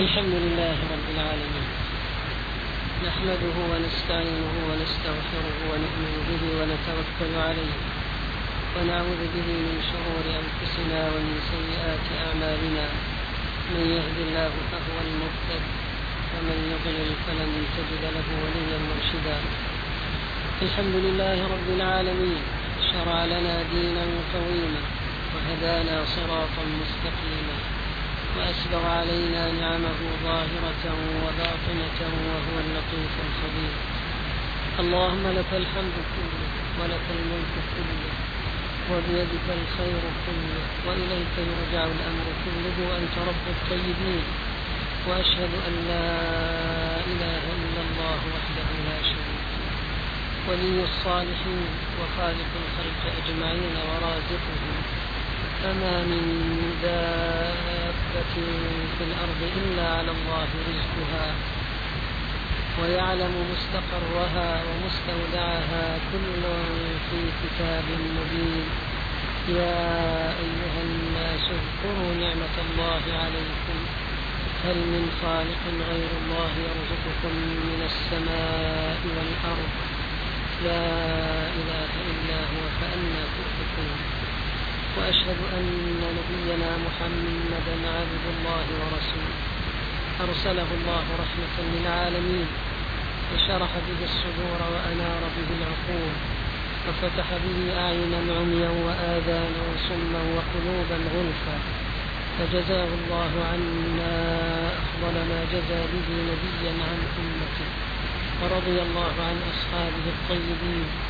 الحمد لله رب العالمين. نحمده ونستعينه ونستغفره ونؤمن به ونتوكل عليه. ونعوذ به من شرور أنفسنا ومن سيئات أعمالنا. من يهد الله فهو المهتد ومن يضلل فلن تجد له وليا مرشدا. الحمد لله رب العالمين. شرع لنا دينا قويما وهدانا صراطا مستقيما. وأسبغ علينا نعمه ظاهرة وباطنة وهو اللطيف الخبير. اللهم لك الحمد كله ولك الملك كله وبيدك الخير كله وإليك يرجع الأمر كله. وأنت رب الطيبين. وأشهد أن لا إله إلا الله وحده لا شريك له. ولي الصالحين وخالق الخلق أجمعين ورازقهم. فما من دابة في الأرض إلا على الله رزقها ويعلم مستقرها ومستودعها كل في كتاب مبين. يا أيها الناس اذكروا نعمة الله عليكم. هل من خالق غير الله يرزقكم من السماء والأرض؟ لا إله إلا هو فأنا تؤفكون. وأشهد أن نبينا محمدا عبد الله ورسوله. أرسله الله رحمة للعالمين. وشرح به الصدور وأنار به العقول. وفتح به أعينا عميا وآذانا صما وقلوبا غلفا. فجزاه الله عنا أفضل ما جزى به نبيا عن أمته. ورضي الله عن أصحابه الطيبين.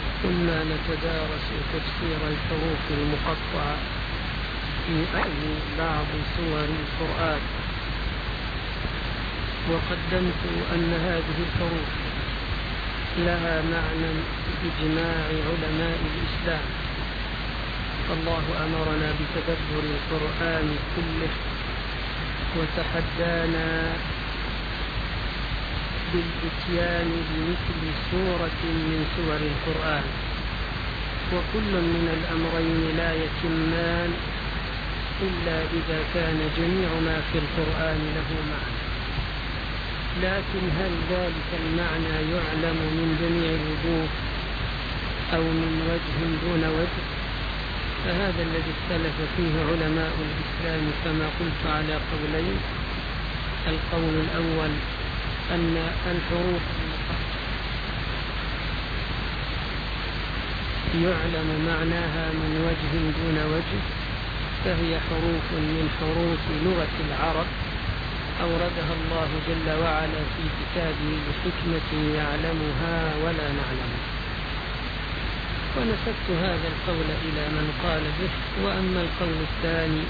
كنا نتدارس تفسير الحروف المقطعة في بعض سور القرآن. وقدمت أن هذه الحروف لها معنى بإجماع علماء الإسلام. فالله أمرنا بتدبر القرآن كله وتحدانا بالإتيان بمثل سورة من سور القرآن. وكل من الأمرين لا يتمان إلا إذا كان جميع ما في القرآن له معنى. لكن هل ذلك المعنى يعلم من جميع الوجوه أو من وجه دون وجه؟ فهذا الذي اختلف فيه علماء الإسلام كما قلت على قولين. القول الأول أن الحروف يعلم معناها من وجه دون وجه فهي حروف من حروف لغة العرب أوردها الله جل وعلا في كتابه بحكمة يعلمها ولا نعلمها ونسبت هذا القول إلى من قال به وأما القول الثاني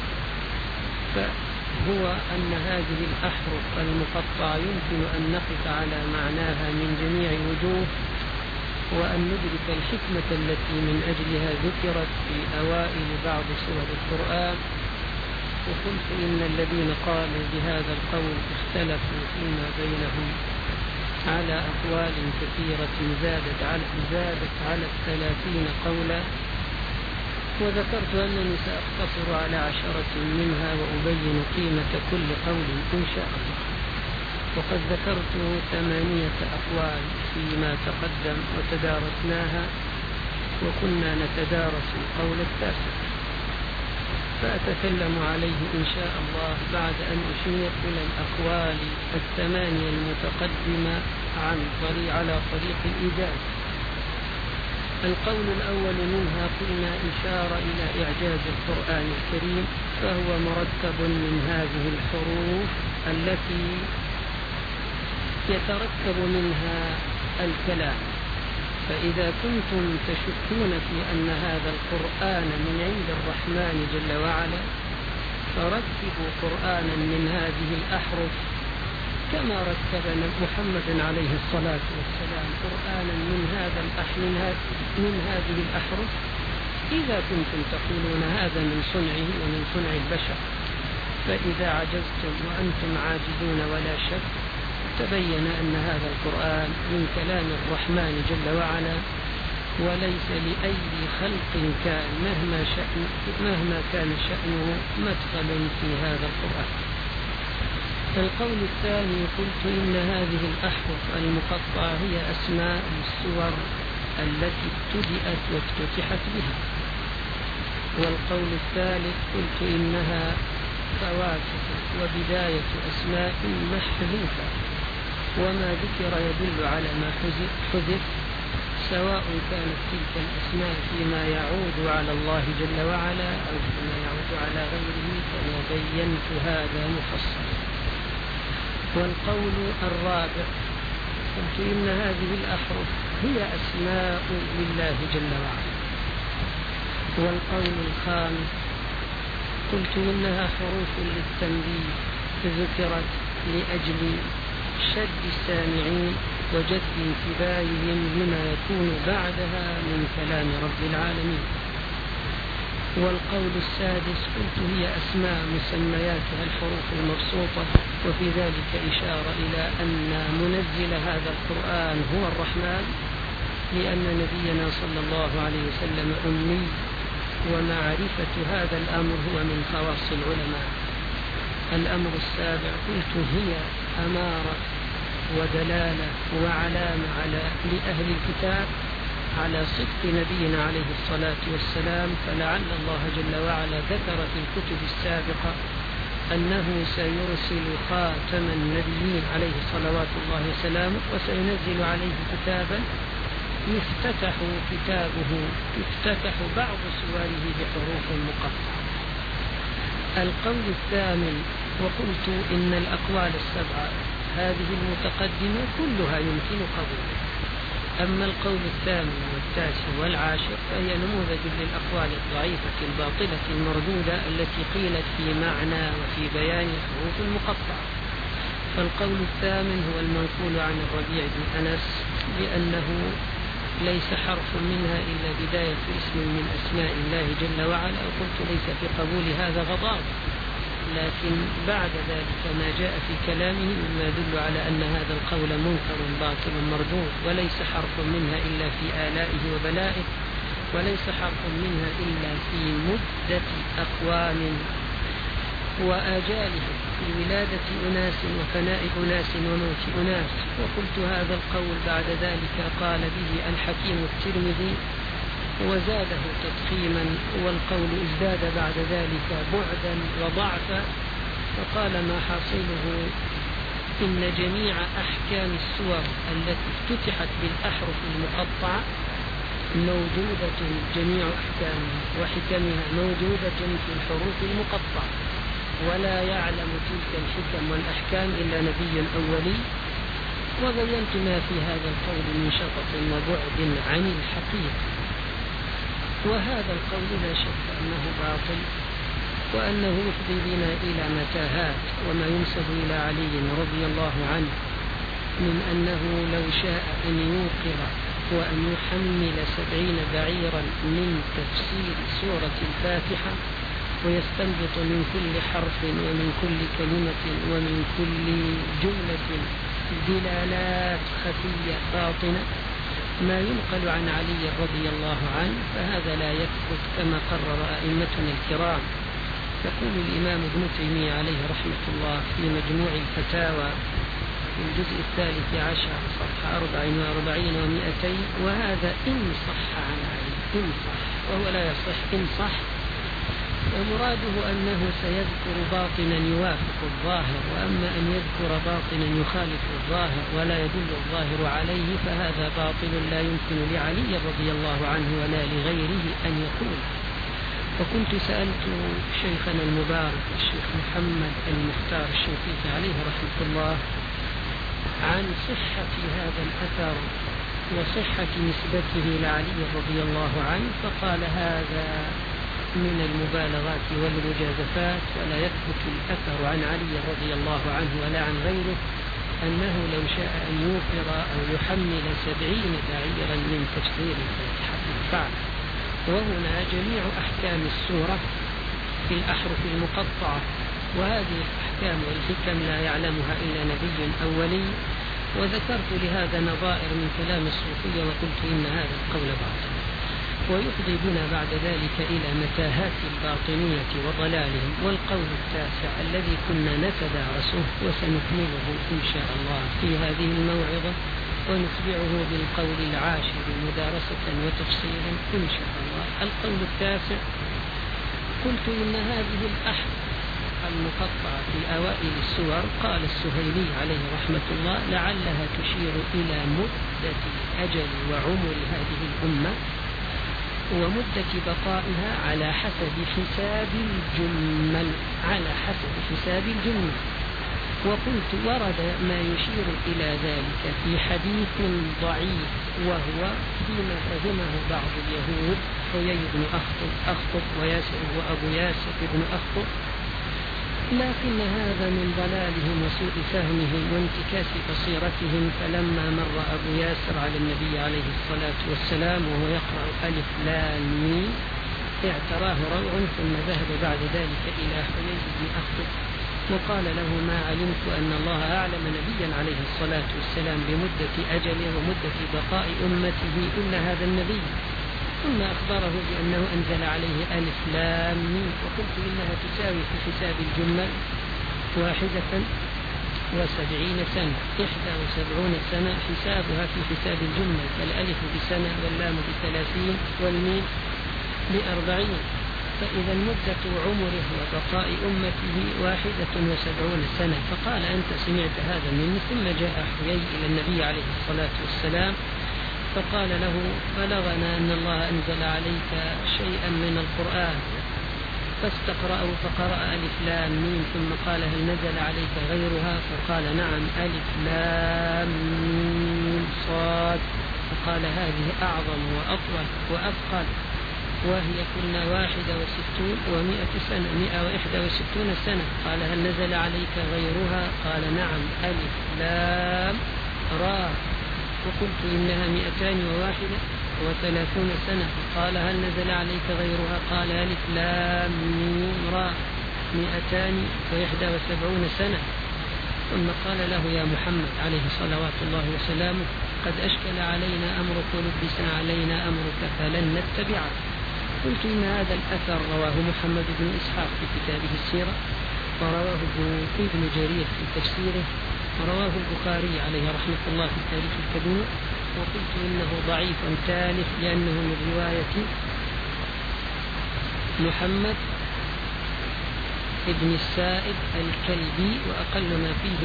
فهو أن هذه الأحرف المقطعة يمكن أن نقف على معناها من جميع الوجوه وأن ندرك الحكمة التي من أجلها ذكرت في أوائل بعض سور القرآن. وقلت إن الذين قالوا بهذا القول اختلفوا فيما بينهم على أقوال كثيرة زادت على زادت على الثلاثين قولا. وذكرت أنني سأقتصر على عشرة منها وأبين قيمة كل قول إن شاء الله. وقد ذكرت ثمانية أقوال فيما تقدم وتدارسناها وكنا نتدارس القول التاسع. فأتكلم عليه إن شاء الله بعد أن أشير إلى الأقوال الثمانية المتقدمة عن طريق على طريق الإيجاز القول الأول منها قلنا إشارة إلى إعجاز القرآن الكريم فهو مركب من هذه الحروف التي يتركب منها الكلام. فإذا كنتم تشكون في أن هذا القرآن من عند الرحمن جل وعلا فركبوا قرآنا من هذه الأحرف كما ركب محمد عليه الصلاة والسلام قرآنا من هذا من, من هذه الأحرف إذا كنتم تقولون هذا من صنعه ومن صنع البشر. فإذا عجزتم وأنتم عاجزون ولا شك تبين أن هذا القرآن من كلام الرحمن جل وعلا وليس لأي خلق كان مهما, شأن مهما كان شأنه مدخل في هذا القرآن. القول الثاني قلت إن هذه الأحرف المقطعة هي أسماء السور التي ابتدأت وافتتحت بها. والقول الثالث قلت إنها فواكه وبداية أسماء محذوفة وما ذكر يدل على ما حذف سواء كانت تلك الأسماء فيما يعود على الله جل وعلا أو فيما يعود على غيره كما بينت هذا مفصلا. والقول الرابع. قلت إن هذه الأحرف هي أسماء لله جل وعلا. والقول الخامس. قلت إنها حروف للتنبيه. ذكرت لأجل شد السامعين وجد انتباههم لما يكون بعدها من كلام رب العالمين. والقول السادس قلت هي أسماء مسمياتها الحروف المبسوطة وفي ذلك إشارة إلى أن منزل هذا القرآن هو الرحمن لأن نبينا صلى الله عليه وسلم أمي ومعرفة هذا الأمر هو من خواص العلماء. الأمر السابع قلت هي أمارة ودلالة وعلامة على لأهل الكتاب على صدق نبينا عليه الصلاة والسلام فلعل الله جل وعلا ذكر في الكتب السابقة أنه سيرسل خاتم النبيين عليه صلوات الله وسلامه وسينزل عليه كتابا يفتتح كتابه يفتتح بعض سواره بحروف مقطعة. القول الثامن وقلت إن الأقوال السبعة هذه المتقدمة كلها يمكن قبولها. أما القول الثامن والتاسع والعاشر فهي نموذج للأقوال الضعيفة الباطلة المردودة التي قيلت في معنى وفي بيان الحروف المقطعة. فالقول الثامن هو المنقول عن الربيع بن أنس بأنه ليس حرف منها إلا بداية اسم من أسماء الله جل وعلا. وقلت ليس في قبول هذا غضاض لكن بعد ذلك ما جاء في كلامه مما يدل على أن هذا القول منكر باطل مردود وليس حرف منها إلا في آلائه وبلائه وليس حرف منها إلا في مدة أقوام وآجالهم في ولادة أناس وفناء أناس وموت أناس. وقلت هذا القول بعد ذلك قال به الحكيم الترمذي وزاده تضخيما والقول ازداد بعد ذلك بعدا وضعفا فقال ما حاصله؟ إن جميع أحكام السور التي افتتحت بالأحرف المقطعة موجودة جميع أحكامها وحكمها موجودة في الحروف المقطعة ولا يعلم تلك الحكم والأحكام إلا نبي أولي. وبينت ما في هذا القول من شطط وبعد عن الحقيقة. وهذا القول لا شك أنه باطل وأنه يفضي بنا إلى متاهات وما ينسب إلى علي رضي الله عنه من أنه لو شاء أن يوقر وأن يحمل سبعين بعيرا من تفسير سورة الفاتحة ويستنبط من كل حرف ومن كل كلمة ومن كل جملة دلالات خفية باطنة. ما ينقل عن علي رضي الله عنه فهذا لا يثبت كما قرر أئمتنا الكرام. يقول الإمام ابن تيمية عليه رحمة الله في مجموع الفتاوى في الجزء الثالث عشر صفحة أربع وأربعين ومائتين وهذا إن صح عن علي إن صح وهو لا يصح إن صح ومراده أنه سيذكر باطنا يوافق الظاهر وأما أن يذكر باطنا يخالف الظاهر ولا يدل الظاهر عليه فهذا باطل لا يمكن لعلي رضي الله عنه ولا لغيره أن يقول. وكنت سألت شيخنا المبارك الشيخ محمد المختار الشنقيطي عليه رحمة الله عن صحة هذا الأثر وصحة نسبته لعلي رضي الله عنه فقال هذا من المبالغات والمجازفات ولا يثبت الأثر عن علي رضي الله عنه ولا عن غيره أنه لو شاء أن يوفر أو يحمل سبعين بعيرا من تفسير الفاتحة فعل وهنا جميع أحكام السورة في الأحرف المقطعة وهذه الأحكام والحكم لا يعلمها إلا نبي أولي. وذكرت لهذا نظائر من كلام الصوفية وقلت إن هذا القول باطل. ويفضي بنا بعد ذلك إلى متاهات الباطنية وضلالهم والقول التاسع الذي كنا نتدارسه وسنكمله إن شاء الله في هذه الموعظة ونتبعه بالقول العاشر مدارسة وتفصيلا إن شاء الله. القول التاسع قلت إن هذه الأحد المقطعة في أوائل السور قال السهيلي عليه رحمة الله لعلها تشير إلى مدة أجل وعمر هذه الأمة. ومدة بقائها على حسب حساب الجمل على حسب حساب الجمل. وقلت ورد ما يشير إلى ذلك في حديث ضعيف وهو فيما فهمه بعض اليهود حيي بن أخطب أخطب وياسر وأبو ياسر بن أخطب. لكن هذا من ضلالهم وسوء فهمهم وانتكاس بصيرتهم فلما مر أبو ياسر على النبي عليه الصلاة والسلام وهو يقرأ ألف لام ميم اعتراه روع ثم ذهب بعد ذلك إلى حيي بن أخطب وقال له ما علمت أن الله أعلم نبيا عليه الصلاة والسلام بمدة أجله ومدة بقاء أمته إلا هذا النبي. ثم أخبره بأنه أنزل عليه ألف لام وقلت إنها تساوي في حساب الجمل واحدة وسبعين سنة. إحدى وسبعون سنة حسابها في حساب الجمل فالألف بسنة واللام بثلاثين والميم بأربعين. فإذا مدة عمره وبقاء أمته واحدة وسبعون سنة. فقال أنت سمعت هذا مني ثم جاء حيي إلى النبي عليه الصلاة والسلام فقال له بلغنا أن الله أنزل عليك شيئا من القرآن. فاستقرأه فقرأ ألف لام ميم ثم قال هل نزل عليك غيرها؟ فقال نعم ألف لام ميم صاد. فقال هذه أعظم وأطول وأثقل وهي كنا واحدة وستون ومائة سنة مائة وإحدى وستون سنة. قال هل نزل عليك غيرها؟ قال نعم ألف لام را وقلت إنها مئتان وواحدة وثلاثون سنة. قال هل نزل عليك غيرها؟ قال ألف لام را مئتان وإحدى وسبعون سنة. ثم قال له يا محمد عليه صلوات الله وسلامه قد أشكل علينا أمرك ولبس علينا أمرك فلن نتبعك. قلت إن هذا الأثر رواه محمد بن إسحاق في كتابه السيرة ورواه ابن جرير في تفسيره. رواه البخاري عليه رحمة الله في التاريخ الكبير. وقلت إنه ضعيف ثالث لأنه من رواية محمد ابن السائب الكلبي وأقل ما فيه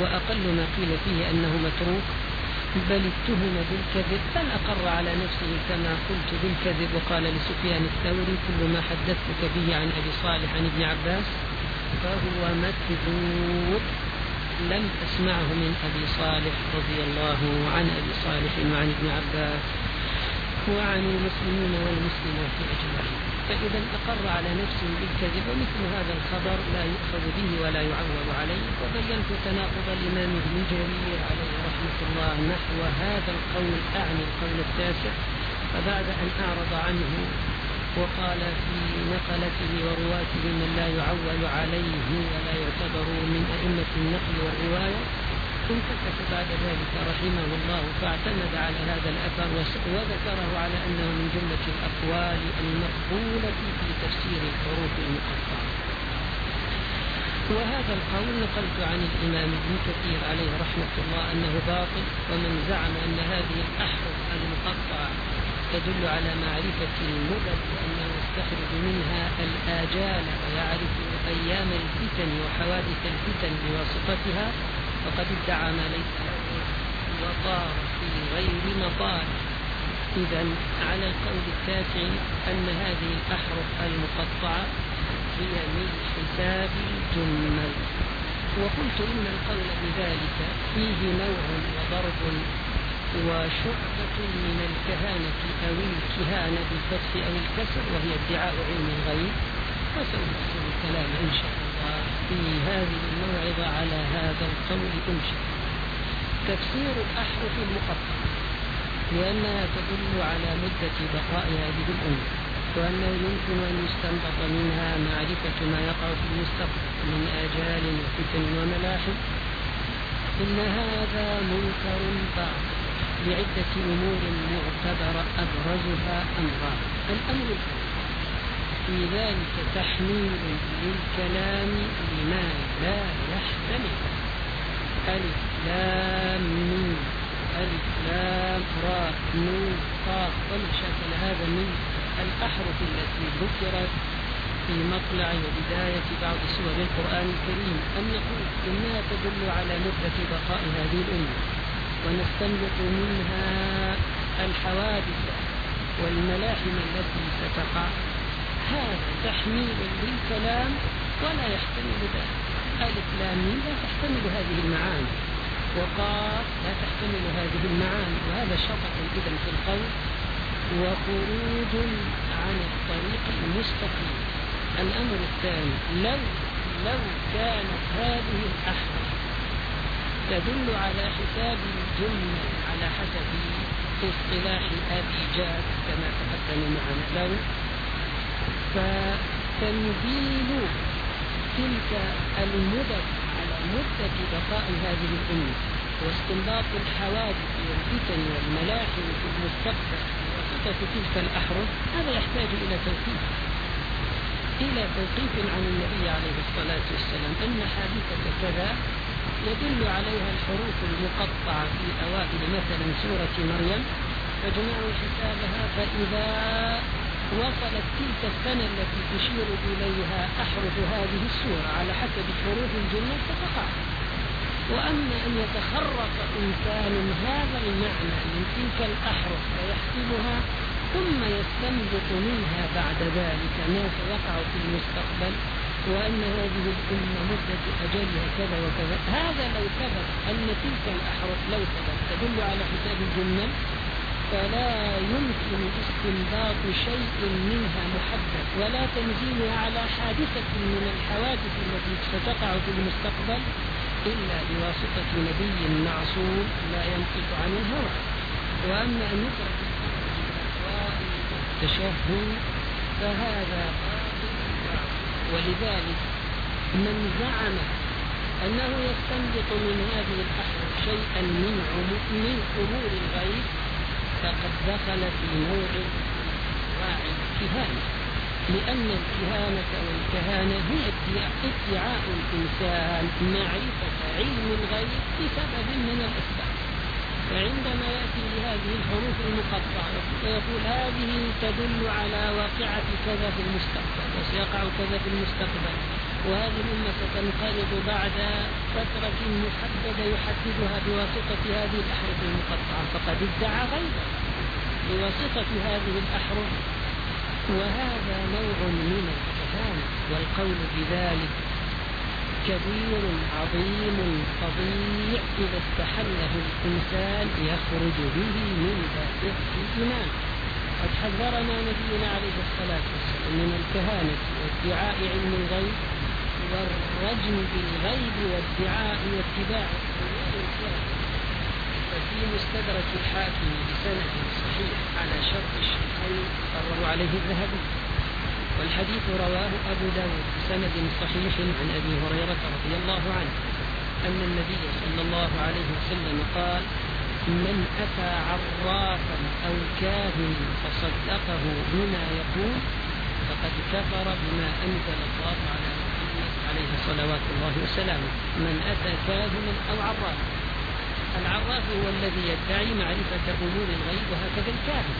وأقل ما قيل فيه أنه متروك. بل اتهم بالكذب بل أقر على نفسه كما قلت بالكذب. وقال لسفيان الثوري كل ما حدثتك به عن أبي صالح عن ابن عباس فهو مكذوب. لم أسمعه من أبي صالح رضي الله عن أبي صالح وعن ابن عباس وعن المسلمين والمسلمات أجمعين. فإذا أقر على نفسه بالكذب ومثل هذا الخبر لا يؤخذ به ولا يعول عليه. وبينت تناقض الإمام ابن جرير عليه رحمة الله نحو هذا القول أعني القول التاسع. فبعد أن أعرض عنه وقال في نقلته ورواته من لا يعول عليه ولا يعتبر من أئمة النقل والرواية انتكس بعد ذلك رحمه الله فاعتمد على هذا الأثر وذكره على أنه من جملة الأقوال المقبولة في تفسير الحروف المقطعة. وهذا القول نقلت عن الإمام ابن كثير عليه رحمة الله أنه باطل ومن زعم أن هذه الأحرف المقطعة تدل على معرفة المدد وأنه يستخرج منها الآجال ويعرف أيام الفتن وحوادث الفتن بواسطتها فقد ادعى ما ليس وطار في غير مطار. إذا على القول التاسع أن هذه الأحرف المقطعة هي من حساب الجمل وقلت إن القول بذلك فيه نوع وضرب وشعبة من الكهانة أو الكهانة بالفتح أو الكسر وهي ادعاء علم الغيب. وسأفصل الكلام إن شاء الله في هذه الموعظة على هذا القول إن شاء الله. تفسير الأحرف المقطعة لأنها تدل على مدة بقاء هذه الأمة وأنه يمكن أن يستنبط منها معرفة ما يقع في المستقبل من آجال وفتن وملاحم. إن هذا منكر بعض. لعدة أمور معتبرة أبرزها أمران الأمر في ذلك تحميل للكلام لما لا يحتمل. ألف لام ميم. ألف لام راء نون قاف. وما شكل هذا من الأحرف التي ذكرت في مطلع وبداية بعض سور القرآن الكريم. أن نقول إنها تدل على مدة بقاء هذه الأمة. ونستنبط منها الحوادث والملاحم التي ستقع هذا تحميل للكلام ولا يحتمل ذلك. ألف لا تحتمل هذه المعاني. وقاف لا تحتمل هذه المعاني. وهذا شطط إذا في القول. وخروج عن الطريق المستقيم. الأمر الثاني لو لو كانت هذه الأحرف تدل على حساب الجملة على حسب اصطلاح أبي جاد كما تقدم معنا. لو فتنزيل تلك المدد على مدة بقاء هذه الأمة واستنباط الحوادث والفتن والملاحم في المستقبل بواسطة تلك الأحرف هذا يحتاج إلى توقيف إلى توقيف عن النبي عليه الصلاة والسلام أن حادثة كذا يدل عليها الحروف المقطعة في أوائل مثلا سورة مريم فاجمعوا حسابها فإذا وصلت تلك السنة التي تشير إليها أحرف هذه السورة على حسب حروف الجنة فتقع. وأما أن يتخرق إنسان هذا المعنى من تلك الأحرف فيحسبها ثم يستنبط منها بعد ذلك ما سيقع في المستقبل. وأن هذه الأمة مدة أجلها كذا وكذا. هذا لو ثبت أن تلك الأحرف لو ثبت تدل على حساب الجمل فلا يمكن استنباط شيء منها محدد ولا تنزيلها على حادثة من الحوادث التي ستقع في المستقبل إلا بواسطة نبي معصوم لا ينطق عن الهوى. وأما أن يترك التشهد فهذا ولذلك من زعم أنه يستنبط من هذه الأحرف شيئا من من أمور الغيب فقد دخل في نوع انواع الكهانة لأن الكهانة والكهانة هي ادعاء الإنسان معرفة علم الغيب بسبب من الأسباب. فعندما يأتي بهذه المقطعة ويقول هذه تدل على واقعة كذا في المستقبل وسيقع كذا في المستقبل. وهذه الأمة ستنقرض بعد فترة محددة يحددها بواسطة هذه الأحرف المقطعة. فقد ادعى غيبا بواسطة هذه الأحرف. وهذا نوع من الكهانة والقول بذلك. كبير عظيم فظيع إذا استحله الإنسان يخرج به من دائرة الإيمان. قد حذرنا نبينا عليه الصلاة والسلام من الكهانة وادعاء علم الغيب والرجم بالغيب وادعاء واتباع ففي مستدرك الحاكم بسند صحيح على شرط الشيخين قرروا عليه الذهبي والحديث رواه أبو داود بسند صحيح عن أبي هريرة رضي الله عنه أن النبي صلى الله عليه وسلم قال من أتى عرافا أو كاهن فصدقه بما يقول فقد كفر بما أنزل الله على محمد عليه صلوات الله وسلامه من أتى كاهنا أو عرافا العراف هو الذي يدعي معرفة أمور الغيب وهكذا الكاهن.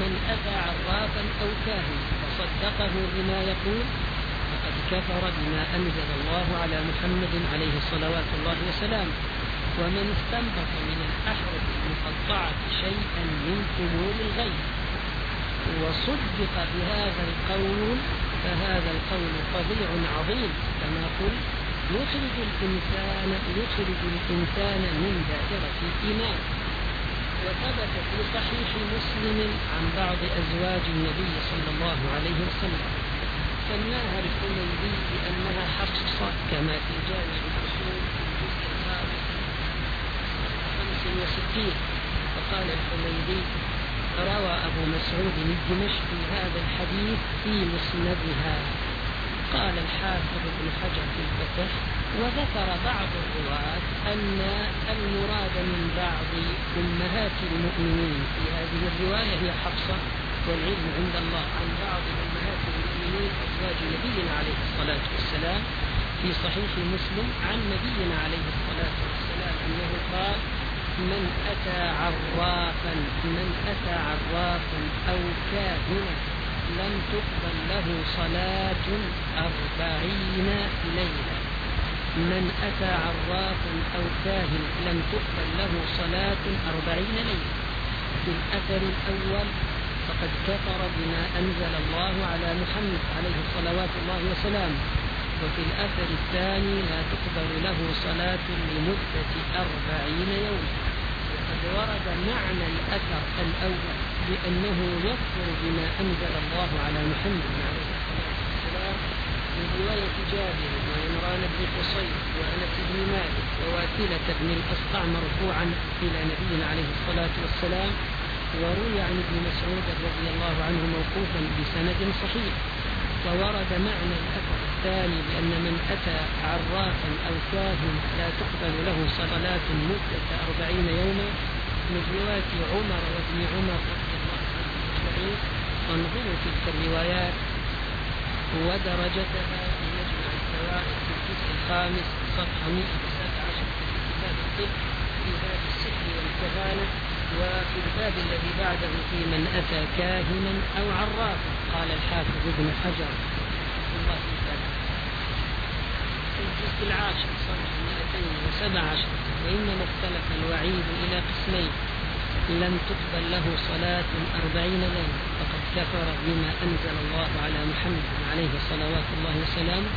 من أتى عرافا أو كاهنا صدقه بما يقول فقد كفر بما أنزل الله على محمد عليه صلوات الله وسلامه ومن استنبط من الأحرف المقطعة شيئا من أمور الغيب وصدق بهذا القول فهذا القول فظيع عظيم كما قلت يخرج الإنسان يخرج الإنسان من دائرة الإيمان وثبت في صحيح مسلم عن بعض أزواج النبي صلى الله عليه وسلم سماها الحميدي بأنها حفصة كما في جامع الأصول في الجزء الخامس خمس وستين. وقال الحميدي روى أبو مسعود الدمشقي هذا الحديث في مسندها. قال الحافظ ابن حجر في الفتح وذكر بعض الرواة أن المراد من بعض أمهات المؤمنين في هذه الرواية هي حفصة والعلم عند الله عن بعض أمهات المؤمنين أزواج نبينا عليه الصلاة والسلام في صحيح مسلم عن نبينا عليه الصلاة والسلام أنه قال من أتى عرافا من أتى عرافا أو كاهنا لم تقبل له صلاة أربعين ليلة. من أتى عرافا أو كاهن لم تقبل له صلاة أربعين ليلة. في الأثر الأول فقد كفر بما أنزل الله على محمد عليه صلوات الله وسلامه وفي الأثر الثاني لا تقبل له صلاة لمدة أربعين يوما وقد ورد معنى الأثر الأول بأنه يكفر بما أنزل الله على محمد عليه الصلاة والسلام. من رواية جابر وعمران بن قصير وأنس بن مالك وواثلة بن الأسقع مرفوعا إلى نبينا عليه الصلاة والسلام وروي عن ابن مسعود رضي الله عنه موقوفا بسند صحيح وورد معنى الأثر الثاني بأن من أتى عرافا أو كاهن لا تقبل له صلاة مدة أربعين يوما من رواية عمر وابن عمر رضي الله عنهم أجمعين وانظروا تلك الروايات ودرجتها في مجمع الفوائد. الخامس صفحة 117 في كتاب الطب في باب السحر والكهانة وفي الباب الذي بعده في من أتى كاهنا أو عرافا قال الحافظ ابن حجر. الله تعالى. في الجزء العاشر صفحة 217 وإنما اختلف الوعيد إلى قسمين. لم تقبل له صلاة أربعين ليلة. فقد كفر بما أنزل الله على محمد عليه صلوات الله وسلامه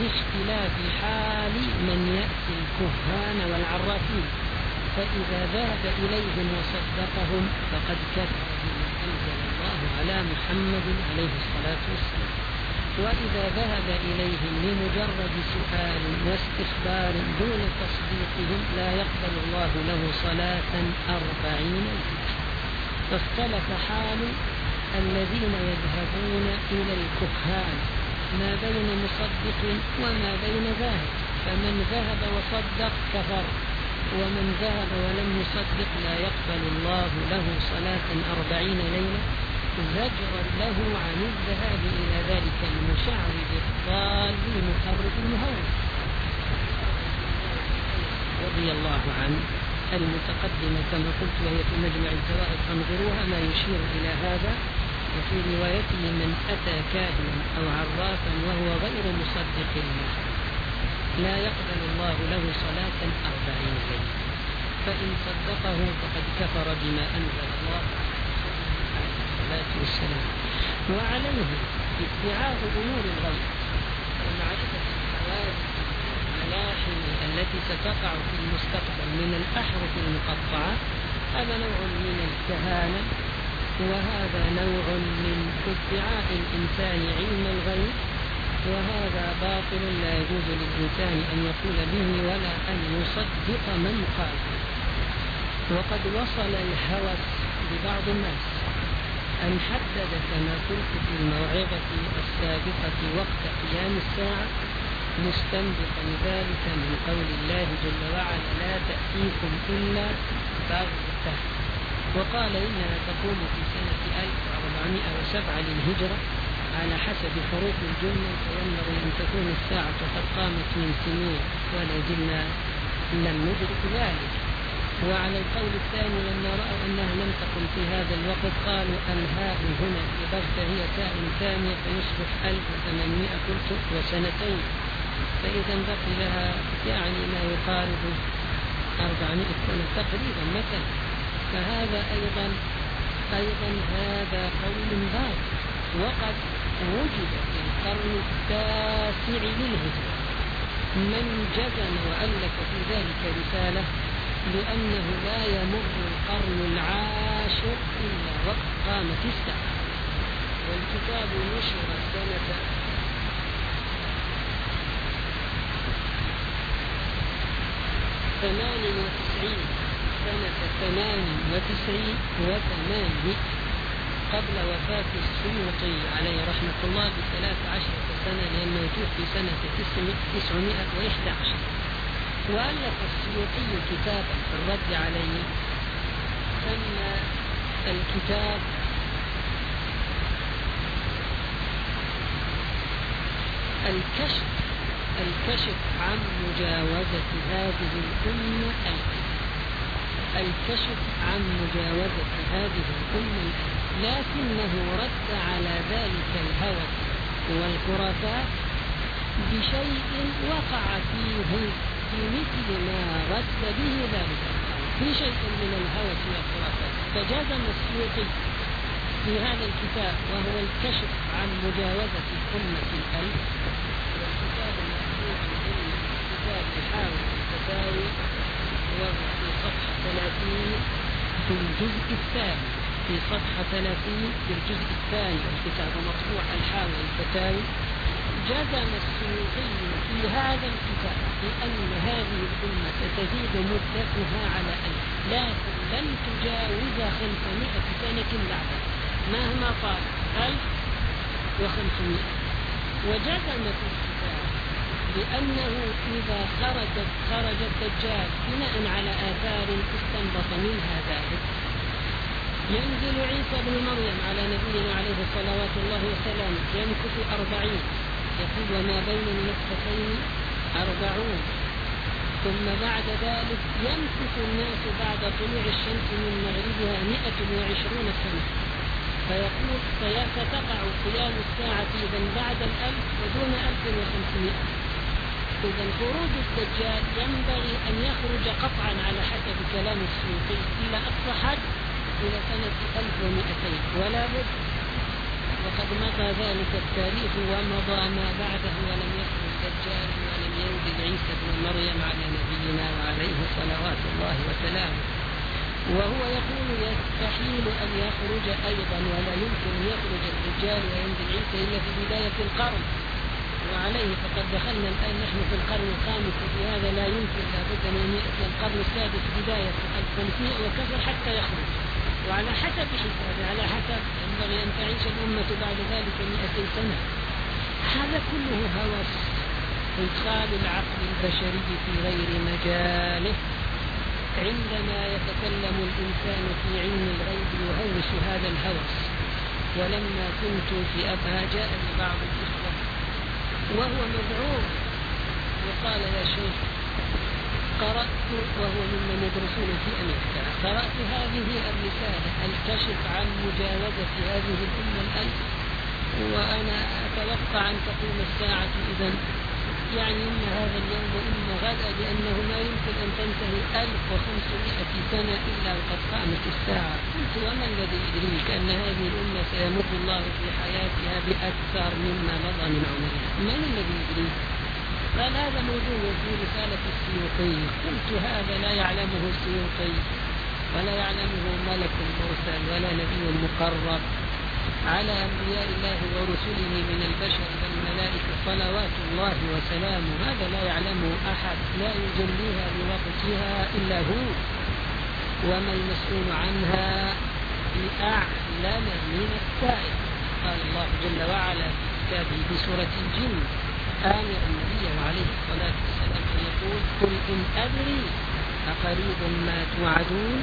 لاختلاف حال من يأتي الكهان والعرافين فإذا ذهب إليهم وصدقهم فقد كفر بما أنزل الله على محمد عليه الصلاة والسلام. وإذا ذهب إليهم لمجرد سؤال واستخبار دون تصديقهم لا يقبل الله له صلاة أربعين فاختلف حال الذين يذهبون إلى الكهان ما بين مصدق وما بين ذاهب. فمن ذهب وصدق كفر ومن ذهب ولم يصدق لا يقبل الله له صلاة أربعين ليلة زجرا له عن الذهاب إلى ذلك المشعوذ الضال المحرف المهون رضي الله عنه المتقدمة كما قلت وهي في مجمع الزوائد فانظروها ما يشير إلى هذا. وفي روايته من أتى كاهنا أو عرافا وهو غير مصدق لا يقبل الله له صلاة أربعين ليلة فإن صدقه فقد كفر بما أنزل الله عليه الصلاة والسلام. وعليه ادعاء أمور الغيب. ومعرفة الحوادث الملاحم التي ستقع في المستقبل من الأحرف المقطعة هذا نوع من الكهانة وهذا نوع من ادعاء الإنسان علم الغيب وهذا باطل لا يجوز للإنسان أن يقول به ولا أن يصدق من قال. وقد وصل الهوس ببعض الناس أن حدد كما قلت في الموعظة السابقة وقت قيام الساعة مستنبطا ذلك من قول الله جل وعلا لا تأتيكم إلا بغتة. وقال إنها تقوم في سنة 1407 للهجرة على حسب حروف الجملة فينبغي أن تكون الساعة قد قامت من سنين ولا زلنا لم ندرك ذلك. وعلى القول الثاني لما رأوا أنها لم تقم في هذا الوقت قالوا الهاء هنا في بغتة هي تاء ثانية فيصبح 1800 قلت وسنتين. فإذا بقي لها يعني ما يقارب 400 سنة تقريبا مثلا. فهذا أيضا أيضا هذا قول باطل. وقد وجد في القرن التاسع للهجرة. من جزم وألف في ذلك رسالة لأنه لا يمر القرن العاشر إلا وقت قامت الساعة. والكتاب نشر سنة ثمان وتسعين. سنة ثمان وتسعين وثمانمائة قبل وفاة السيوطي عليه رحمة الله بثلاث عشرة سنة لأنه توفي سنة تسعمائة وإحدى عشر. وألف السيوطي كتابا في الرد عليه سمى الكتاب الكشف الكشف عن مجاوزة هذه الأمة الكشف عن مجاوزة هذه الأمة لكنه رد على ذلك الهوى. والخرافات بشيء وقع فيه في مثل ما رد به ذلك. في شيء من الهوى والخرافات فجزم السيوطي في هذا الكتاب وهو الكشف عن مجاوزة أمة الألف والكتاب المطبوع ضمن كتاب يحاول الفتاوي وهو 30 في الجزء الثاني. في صفحة 30 في الجزء الثاني. الكتاب مطبوع الحاوي الفتاوي جزم السيوطي في هذا الكتاب بأن هذه الأمة ستزيد مدتها على ألف. لكن لن تجاوز خمسمائة سنة بعد. مهما طال ألف وخمسمائة. وجزم في الكتاب بأنه إذا خرجت خرج الدجال بناء على آثار استنبط منها ذلك. ينزل عيسى بن مريم على نبينا عليه الصلوات الله وسلامه يمكث أربعين. يقول وما بين النفختين أربعون. ثم بعد ذلك يمكث الناس بعد طلوع الشمس من مغربها مئة وعشرون سنة. فيقول ستقع قيام الساعة إذا بعد الألف ودون ألف وخمسمائة. إذا خروج الدجال ينبغي أن يخرج قطعا على حسب كلام السيوطي إلى أقصى حد إلى سنة ألف ومئتين. ولا بد وقد مضى ذلك التاريخ ومضى ما بعده ولم يخرج الدجال ولم ينزل عيسى بن مريم على نبينا وعليه صلوات الله وسلامه. وهو يقول يستحيل أن يخرج أيضا ولا يمكن أن يخرج الدجال وينزل عيسى إلا في بداية القرن. وعليه فقد دخلنا الآن نحن في القرن الخامس وفي هذا لا يمكن لابد أن يأتي القرن السادس بداية 1500 وكسر حتى يخرج. وعلى حسب حسابه على حسب ينبغي أن تعيش الأمة بعد ذلك مئتي سنة. هذا كله هوس إدخال العقل البشري في غير مجاله. عندما يتكلم الإنسان في علم الغيب يهوس هذا الهوس. ولما كنت في أبها جاءني بعض الإخوة وهو مدعوم. وقال يا شيخ قرأت وهو ممن يدرسون في أمريكا. قرأت هذه الرسالة الكشف عن مجاوزة هذه الأمة الألف وأنا أتوقع أن تقوم الساعة إذا يعني إما هذا اليوم وإما غدا لأنه لا يمكن أن تنتهي 1500 سنة إلا وقد قامت الساعة. قلت وما الذي يدريك أن هذه الأمة سيمد الله في حياتها بأكثر مما مضى من عمرها من الذي يدريك؟ قال هذا موجود في رسالة السيوطي. قلت هذا لا يعلمه السيوطي ولا يعلمه ملك مرسل ولا نبي مقرب. على أنبياء الله ورسله من البشر والملائكة صلوات الله وسلامه. هذا لا يعلمه أحد؟ لا يجليها لوقتها إلا هو. وما المسؤول عنها بأعلم من السائل. قال الله جل وعلا في كتابه في سورة الجن آمر النبي عليه الصلاة والسلام أن يقول قل إن أدري أقريب ما توعدون؟